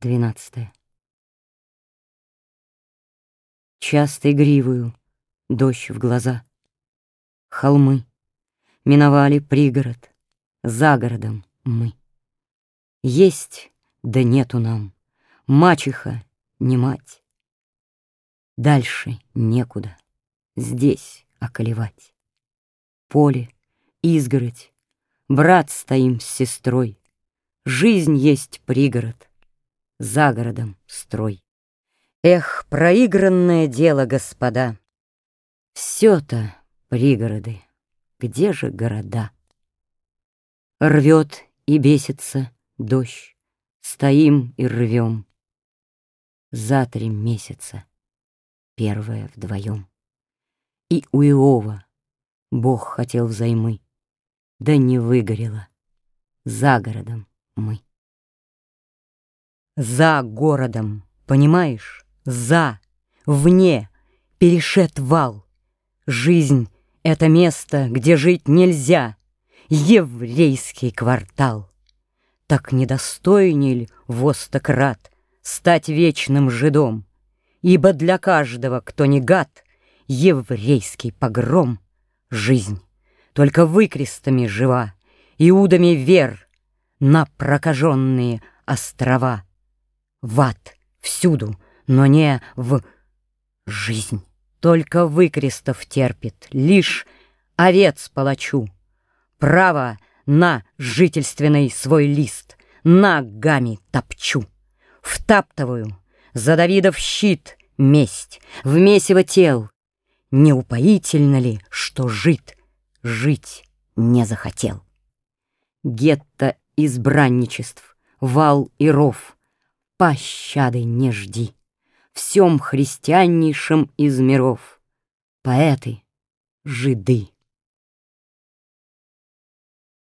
Двенадцатое. Частой гривою дождь в глаза. Холмы миновали пригород, за городом мы. Есть, да нету нам, мачеха не мать. Дальше некуда, здесь околевать. Поле, изгородь, брат стоим с сестрой. Жизнь есть пригород, за городом строй. Эх, проигранное дело, господа! Все-то пригороды, где же города? Рвет и бесится дождь, стоим и рвем. За три месяца, первое вдвоем. И у Иова Бог хотел взаймы, да не выгорело. За городом мы. За городом, понимаешь? За, вне, перешет вал. Жизнь — это место, где жить нельзя. Еврейский квартал. Так недостойней ли востократ Стать вечным жидом? Ибо для каждого, кто не гад, Еврейский погром — жизнь. Только выкрестами жива, Иудами вер На прокаженные острова. В ад всюду — но не в жизнь. Только выкрестов терпит, лишь овец палачу. Право на жительственный свой лист ногами топчу. Втаптываю за Давидов щит месть в месиво тел. Не упоительно ли, что жит, жить не захотел? Гетто избранничеств, вал и ров, пощады не жди всем христианнейшем из миров. Поэты, жиды.